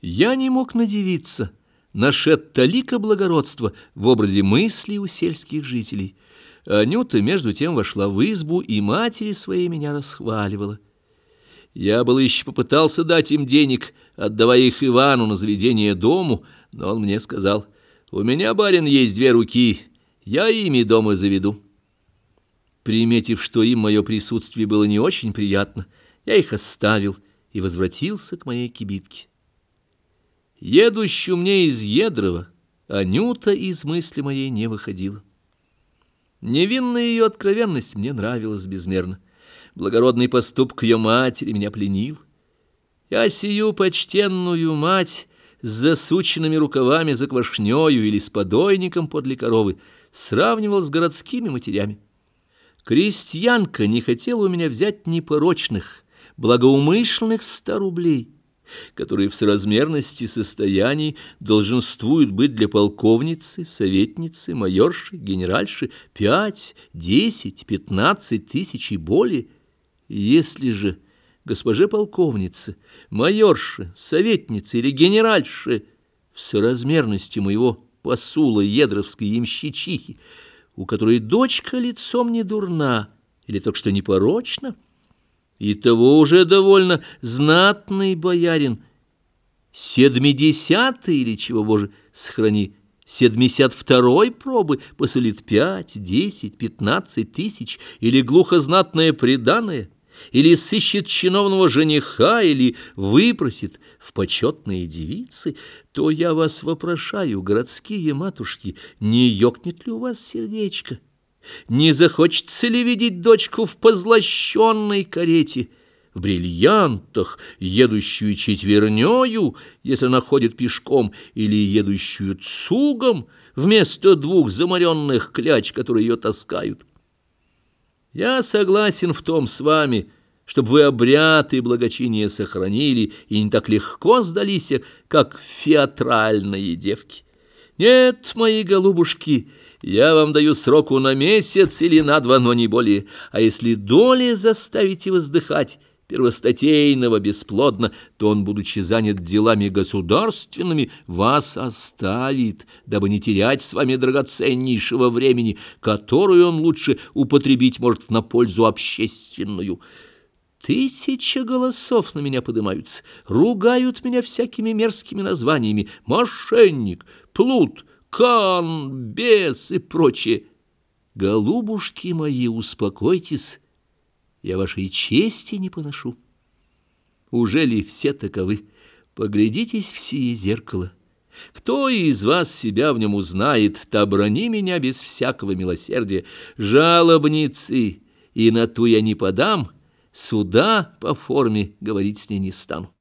Я не мог надевиться на шетталика благородства в образе мыслей у сельских жителей. Анюта, между тем, вошла в избу, и матери своей меня расхваливала. Я было еще попытался дать им денег, отдавая их Ивану на заведение дому, но он мне сказал, «У меня, барин, есть две руки, я ими дома заведу». Приметив, что им мое присутствие было не очень приятно, я их оставил и возвратился к моей кибитке. Едущую мне из Едрова, Анюта из мысли моей не выходила. Невинная ее откровенность мне нравилась безмерно. Благородный поступок ее матери меня пленил. Я сию почтенную мать с засученными рукавами за квашнёю или с подойником подле коровы сравнивал с городскими матерями. Крестьянка не хотела у меня взять непорочных, благоумышленных ста рублей — которые в соразмерности состояний долженствуют быть для полковницы, советницы, майорши, генеральши пять, десять, пятнадцать тысяч и более. Если же госпоже полковнице, майорше, советнице или генеральше в соразмерности моего посула едровской ямщичихи, у которой дочка лицом не дурна или только что непорочна, и того уже довольно знатный боярин. Седмидесятый или чего, Боже, сохрани, седмидесят второй пробы посолит пять, десять, пятнадцать тысяч, или глухо знатное преданное, или сыщет чиновного жениха, или выпросит в почетные девицы, то я вас вопрошаю, городские матушки, не ёкнет ли у вас сердечко? Не захочется ли видеть дочку в позлощенной карете, в бриллиантах, едущую четвернёю, если она ходит пешком, или едущую цугом вместо двух заморенных кляч, которые ее таскают? Я согласен в том с вами, чтобы вы обряд и благочиние сохранили и не так легко сдались, как феатральные девки. Нет, мои голубушки, — я вам даю сроку на месяц или на два, но не более. А если доли заставите воздыхать первостатейного бесплодно, то он, будучи занят делами государственными, вас оставит, дабы не терять с вами драгоценнейшего времени, которое он лучше употребить может на пользу общественную». Тысяча голосов на меня поднимаются, ругают меня всякими мерзкими названиями «мошенник», «плут», кан, бес и прочее. Голубушки мои, успокойтесь, я вашей чести не поношу. Уже ли все таковы? Поглядитесь в сие зеркало. Кто из вас себя в нем узнает, то брони меня без всякого милосердия. Жалобницы, и на ту я не подам, суда по форме говорить с ней не стану.